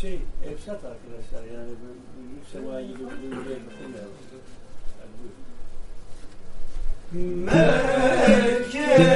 şey efsat arkadaşlar yani büyük sema gibi bir şey yapamıyoruz. Merkez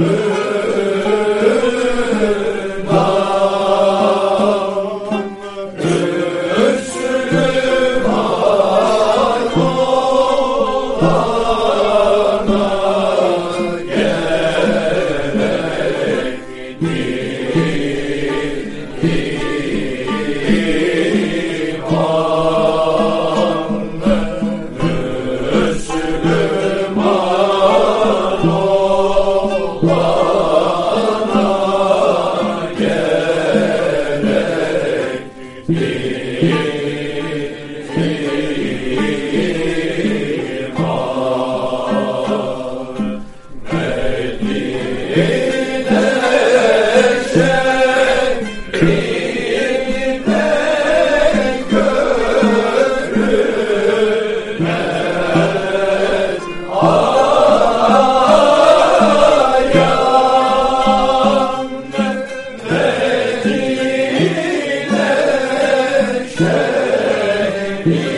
Oh Amém.